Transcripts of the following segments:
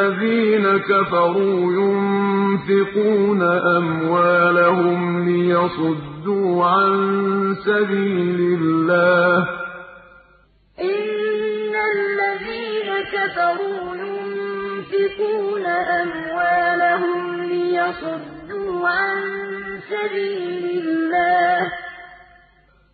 الَّذِينَ كَفَرُوا يُنفِقُونَ أَمْوَالَهُمْ لِيَصُدُّوا عَن سَبِيلِ اللَّهِ ۚ. إِنَّ الَّذِينَ كَفَرُوا يُنفِقُونَ أَمْوَالَهُمْ لِيَصُدُّوا عَن سَبِيلِ اللَّهِ ۚ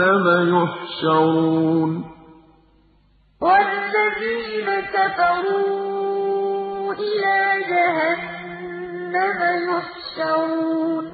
جَهَنَّمَ يُحْشَرُونَ. وَالَّذِينَ كَفَرُوا إِلَىٰ جَهَنَّمَ يُحْشَرُونَ.